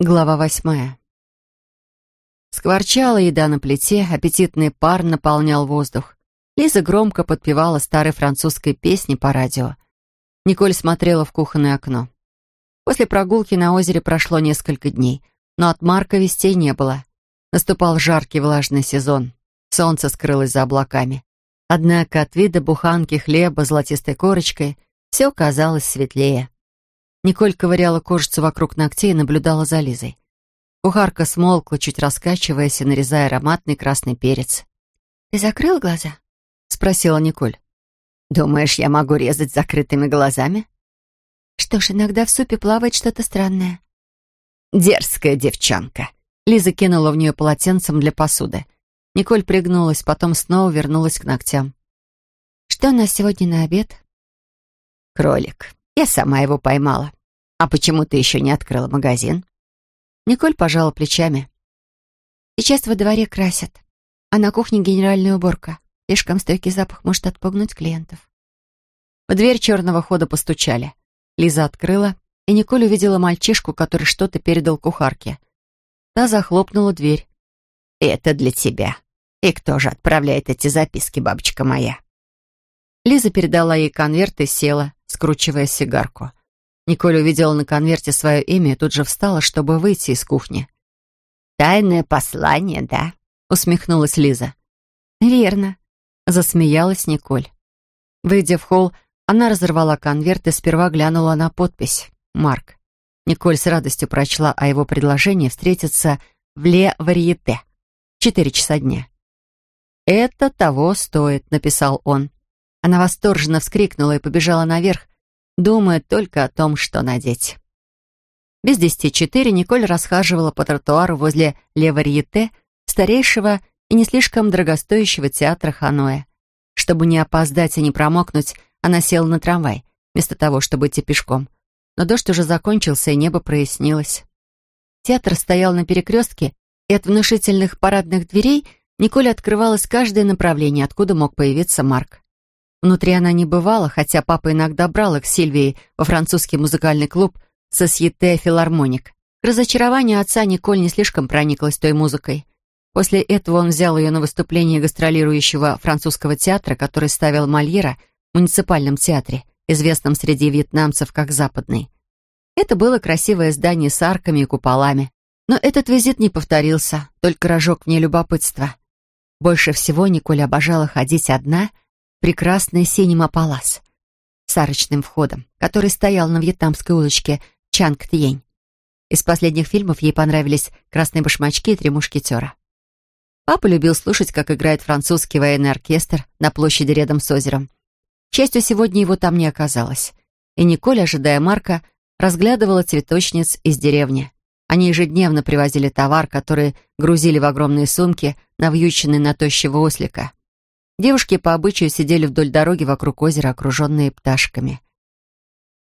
Глава восьмая. Скворчала еда на плите, аппетитный пар наполнял воздух. Лиза громко подпевала старой французской песни по радио. Николь смотрела в кухонное окно. После прогулки на озере прошло несколько дней, но от Марка вестей не было. Наступал жаркий влажный сезон. Солнце скрылось за облаками. Однако от вида буханки хлеба золотистой корочкой все казалось светлее. Николь ковыряла кожицу вокруг ногтей и наблюдала за Лизой. Кухарка смолкла, чуть раскачиваясь и нарезая ароматный красный перец. «Ты закрыл глаза?» — спросила Николь. «Думаешь, я могу резать закрытыми глазами?» «Что ж, иногда в супе плавает что-то странное». «Дерзкая девчонка!» Лиза кинула в нее полотенцем для посуды. Николь пригнулась, потом снова вернулась к ногтям. «Что у нас сегодня на обед?» «Кролик. Я сама его поймала. А почему ты еще не открыла магазин? Николь пожала плечами. Сейчас во дворе красят, а на кухне генеральная уборка. Слишком стойкий запах может отпугнуть клиентов. В дверь черного хода постучали. Лиза открыла, и Николь увидела мальчишку, который что-то передал кухарке. Та захлопнула дверь. «Это для тебя. И кто же отправляет эти записки, бабочка моя?» Лиза передала ей конверт и села, скручивая сигарку. Николь увидела на конверте свое имя и тут же встала, чтобы выйти из кухни. «Тайное послание, да?» — усмехнулась Лиза. «Верно», — засмеялась Николь. Выйдя в холл, она разорвала конверт и сперва глянула на подпись «Марк». Николь с радостью прочла о его предложении встретиться в Ле Варьете. Четыре часа дня. «Это того стоит», — написал он. Она восторженно вскрикнула и побежала наверх, думая только о том, что надеть. Без десяти четыре Николь расхаживала по тротуару возле Леварьете, старейшего и не слишком дорогостоящего театра Ханоя. Чтобы не опоздать и не промокнуть, она села на трамвай, вместо того, чтобы идти пешком. Но дождь уже закончился, и небо прояснилось. Театр стоял на перекрестке, и от внушительных парадных дверей Николь открывалось каждое направление, откуда мог появиться Марк. Внутри она не бывала, хотя папа иногда брал их с Сильвией во французский музыкальный клуб «Сосьете Филармоник». К разочарованию отца Николь не слишком прониклась той музыкой. После этого он взял ее на выступление гастролирующего французского театра, который ставил Мольера в муниципальном театре, известном среди вьетнамцев как «Западный». Это было красивое здание с арками и куполами. Но этот визит не повторился, только рожок в ней любопытства. Больше всего Николь обожала ходить одна — прекрасный синема палас с арочным входом, который стоял на вьетнамской улочке Чанг-Тьень. Из последних фильмов ей понравились «Красные башмачки» и «Три мушкетера». Папа любил слушать, как играет французский военный оркестр на площади рядом с озером. К счастью, сегодня его там не оказалось. И Николь, ожидая Марка, разглядывала цветочниц из деревни. Они ежедневно привозили товар, который грузили в огромные сумки, навьюченные на тощего ослика. Девушки по обычаю сидели вдоль дороги вокруг озера, окруженные пташками.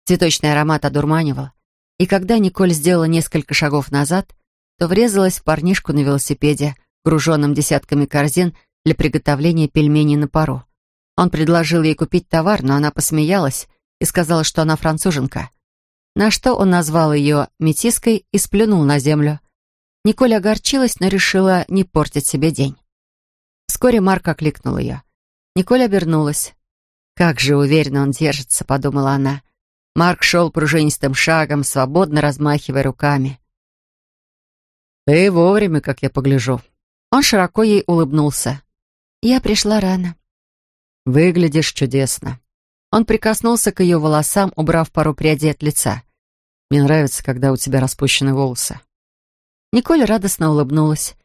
Цветочный аромат одурманивал, и когда Николь сделала несколько шагов назад, то врезалась в парнишку на велосипеде, груженном десятками корзин для приготовления пельменей на пару. Он предложил ей купить товар, но она посмеялась и сказала, что она француженка. На что он назвал ее метиской и сплюнул на землю. Николь огорчилась, но решила не портить себе день. Вскоре Марк окликнул ее. Николь обернулась. «Как же уверенно он держится», — подумала она. Марк шел пружинистым шагом, свободно размахивая руками. «Ты вовремя, как я погляжу». Он широко ей улыбнулся. «Я пришла рано». «Выглядишь чудесно». Он прикоснулся к ее волосам, убрав пару прядей от лица. «Мне нравится, когда у тебя распущены волосы». Николь радостно улыбнулась.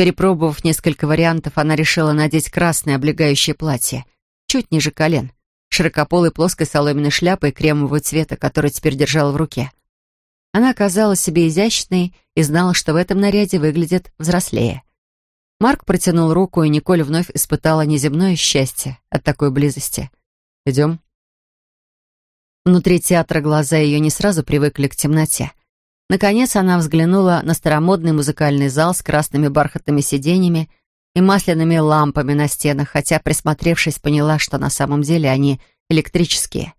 Перепробовав несколько вариантов, она решила надеть красное облегающее платье, чуть ниже колен, широкополой плоской соломенной шляпой кремового цвета, которую теперь держала в руке. Она казалась себе изящной и знала, что в этом наряде выглядит взрослее. Марк протянул руку, и Николь вновь испытала неземное счастье от такой близости. «Идем?» Внутри театра глаза ее не сразу привыкли к темноте. Наконец она взглянула на старомодный музыкальный зал с красными бархатными сиденьями и масляными лампами на стенах, хотя, присмотревшись, поняла, что на самом деле они электрические.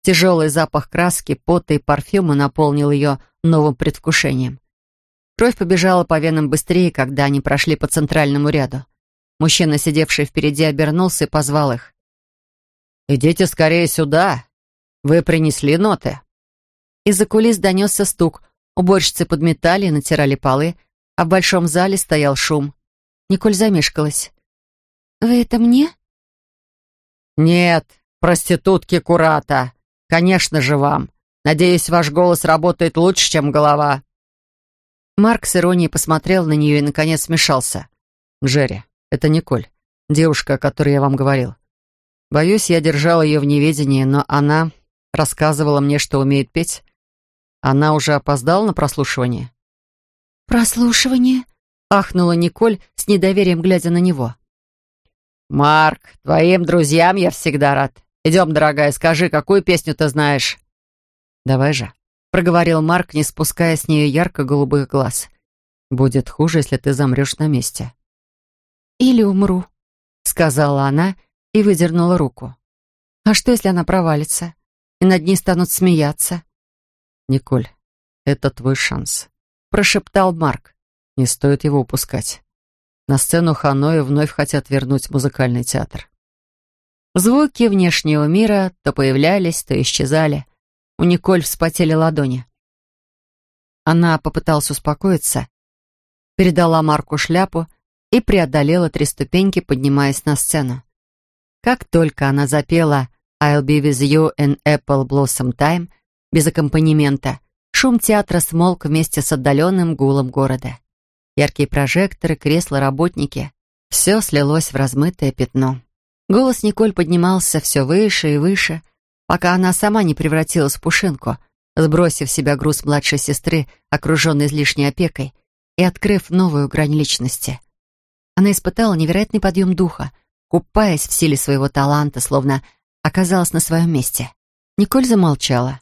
Тяжелый запах краски, пота и парфюма наполнил ее новым предвкушением. Кровь побежала по венам быстрее, когда они прошли по центральному ряду. Мужчина, сидевший впереди, обернулся и позвал их. «Идите скорее сюда. Вы принесли ноты». Из-за кулис донесся стук. Уборщицы подметали и натирали полы, а в большом зале стоял шум. Николь замешкалась. «Вы это мне?» «Нет, проститутки Курата. Конечно же вам. Надеюсь, ваш голос работает лучше, чем голова». Марк с иронией посмотрел на нее и, наконец, смешался. «Джерри, это Николь, девушка, о которой я вам говорил. Боюсь, я держал ее в неведении, но она рассказывала мне, что умеет петь. Она уже опоздала на прослушивание?» «Прослушивание?» — ахнула Николь с недоверием, глядя на него. «Марк, твоим друзьям я всегда рад. Идем, дорогая, скажи, какую песню ты знаешь?» «Давай же», — проговорил Марк, не спуская с нее ярко-голубых глаз. «Будет хуже, если ты замрешь на месте». «Или умру», — сказала она и выдернула руку. «А что, если она провалится, и над ней станут смеяться?» «Николь, это твой шанс», — прошептал Марк. «Не стоит его упускать. На сцену Ханои вновь хотят вернуть музыкальный театр». Звуки внешнего мира то появлялись, то исчезали. У Николь вспотели ладони. Она попыталась успокоиться, передала Марку шляпу и преодолела три ступеньки, поднимаясь на сцену. Как только она запела «I'll be with you in Apple Blossom Time» без аккомпанемента, шум театра смолк вместе с отдаленным гулом города. Яркие прожекторы, кресла, работники — все слилось в размытое пятно. Голос Николь поднимался все выше и выше, пока она сама не превратилась в пушинку, сбросив в себя груз младшей сестры, окруженной излишней опекой, и открыв новую грань личности. Она испытала невероятный подъем духа, купаясь в силе своего таланта, словно оказалась на своем месте. Николь замолчала,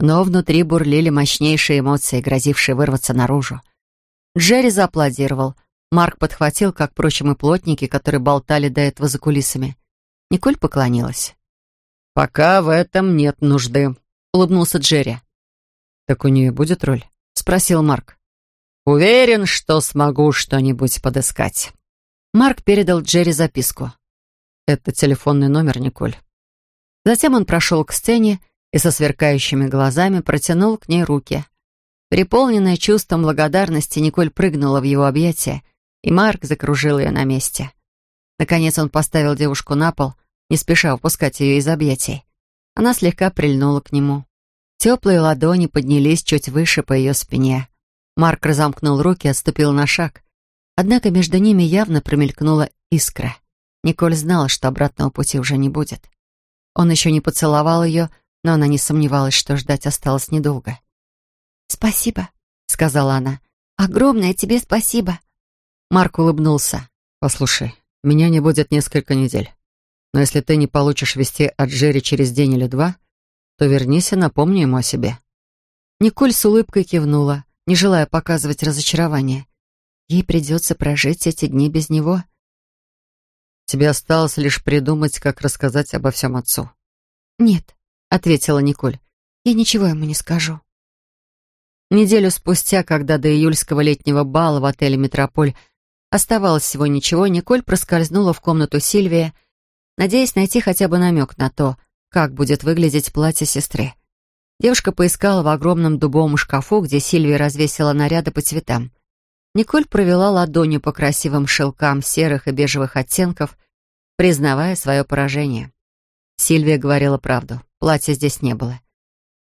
но внутри бурлили мощнейшие эмоции, грозившие вырваться наружу. Джерри зааплодировал. Марк подхватил, как, впрочем, и плотники, которые болтали до этого за кулисами. Николь поклонилась. «Пока в этом нет нужды», — улыбнулся Джерри. «Так у нее будет роль?» — спросил Марк. «Уверен, что смогу что-нибудь подыскать». Марк передал Джерри записку. «Это телефонный номер, Николь». Затем он прошел к сцене и со сверкающими глазами протянул к ней руки. Переполненная чувством благодарности, Николь прыгнула в его объятия, и Марк закружил ее на месте. Наконец он поставил девушку на пол, не спеша выпускать ее из объятий. Она слегка прильнула к нему. Теплые ладони поднялись чуть выше по ее спине. Марк разомкнул руки и отступил на шаг. Однако между ними явно промелькнула искра. Николь знала, что обратного пути уже не будет. Он еще не поцеловал ее, но она не сомневалась, что ждать осталось недолго. «Спасибо», — сказала она. «Огромное тебе спасибо». Марк улыбнулся. «Послушай, меня не будет несколько недель. Но если ты не получишь вести от Джерри через день или два, то вернись и напомни ему о себе». Николь с улыбкой кивнула, не желая показывать разочарование. Ей придется прожить эти дни без него. Тебе осталось лишь придумать, как рассказать обо всем отцу. «Нет», — ответила Николь, — «я ничего ему не скажу». Неделю спустя, когда до июльского летнего бала в отеле «Метрополь» Оставалось всего ничего, Николь проскользнула в комнату Сильвии, надеясь найти хотя бы намек на то, как будет выглядеть платье сестры. Девушка поискала в огромном дубовом шкафу, где Сильвия развесила наряды по цветам. Николь провела ладонью по красивым шелкам серых и бежевых оттенков, признавая свое поражение. Сильвия говорила правду, платья здесь не было.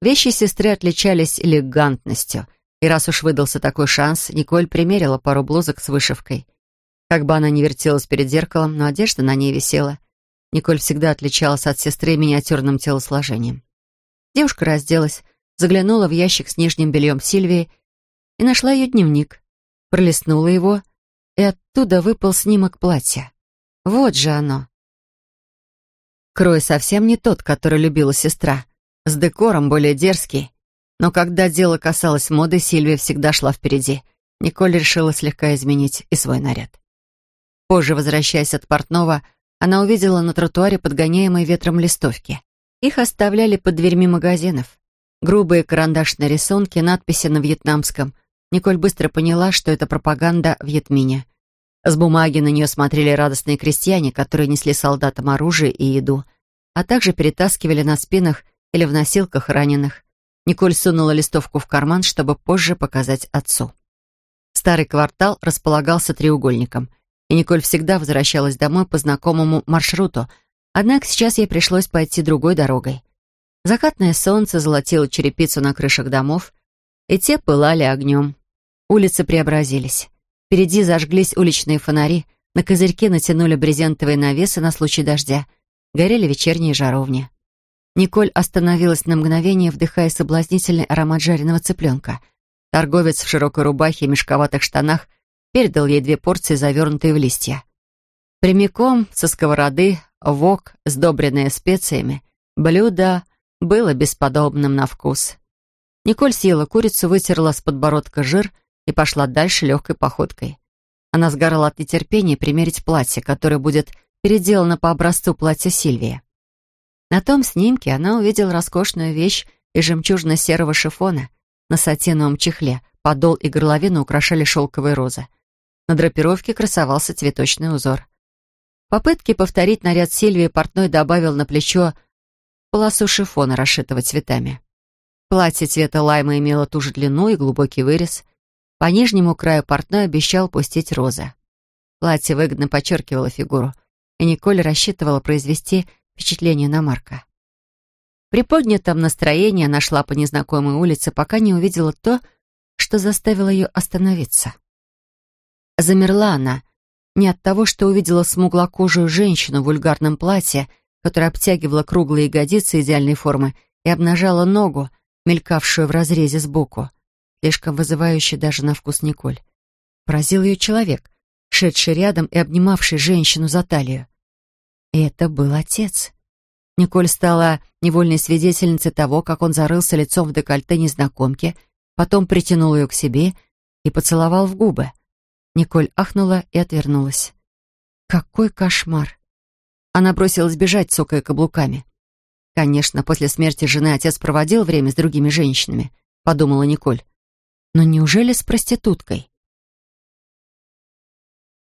Вещи сестры отличались элегантностью — и раз уж выдался такой шанс, Николь примерила пару блузок с вышивкой. Как бы она ни вертелась перед зеркалом, но одежда на ней висела. Николь всегда отличалась от сестры миниатюрным телосложением. Девушка разделась, заглянула в ящик с нижним бельем Сильвии и нашла ее дневник. Пролистнула его, и оттуда выпал снимок платья. Вот же оно. Крой совсем не тот, который любила сестра. С декором более дерзкий, но когда дело касалось моды, Сильвия всегда шла впереди. Николь решила слегка изменить и свой наряд. Позже, возвращаясь от портного, она увидела на тротуаре подгоняемые ветром листовки. Их оставляли под дверьми магазинов. Грубые карандашные рисунки, надписи на вьетнамском, Николь быстро поняла, что это пропаганда в Ятмине. С бумаги на нее смотрели радостные крестьяне, которые несли солдатам оружие и еду, а также перетаскивали на спинах или в носилках раненых. Николь сунула листовку в карман, чтобы позже показать отцу. Старый квартал располагался треугольником, и Николь всегда возвращалась домой по знакомому маршруту, однако сейчас ей пришлось пойти другой дорогой. Закатное солнце золотило черепицу на крышах домов, и те пылали огнем. Улицы преобразились. Впереди зажглись уличные фонари, на козырьке натянули брезентовые навесы на случай дождя, горели вечерние жаровни. Николь остановилась на мгновение, вдыхая соблазнительный аромат жареного цыпленка. Торговец в широкой рубахе и мешковатых штанах передал ей две порции, завернутые в листья. Прямиком со сковороды, вок, сдобренные специями, блюдо было бесподобным на вкус. Николь съела курицу, вытерла с подбородка жир и пошла дальше легкой походкой. Она сгорала от нетерпения примерить платье, которое будет переделано по образцу платья Сильвии. На том снимке она увидела роскошную вещь из жемчужно-серого шифона на сатиновом чехле, подол и горловину украшали шелковые розы. На драпировке красовался цветочный узор. В попытке повторить наряд Сильвии портной добавил на плечо полосу шифона, расшитого цветами. Платье цвета лайма имело ту же длину и глубокий вырез. По нижнему краю портной обещал пустить розы. Платье выгодно подчеркивало фигуру, и Николь рассчитывала произвести впечатление на Марка. При поднятом настроении она шла по незнакомой улице, пока не увидела то, что заставило ее остановиться. Замерла она не от того, что увидела смуглокожую женщину в вульгарном платье, которое обтягивало круглые ягодицы идеальной формы и обнажала ногу, мелькавшую в разрезе сбоку, слишком вызывающий даже на вкус Николь. Поразил ее человек, шедший рядом и обнимавший женщину за талию. И это был отец. Николь стала невольной свидетельницей того, как он зарылся лицом в декольте незнакомки, потом притянул ее к себе и поцеловал в губы. Николь ахнула и отвернулась. Какой кошмар! Она бросилась бежать, цокая каблуками. Конечно, после смерти жены отец проводил время с другими женщинами, подумала Николь. Но неужели с проституткой?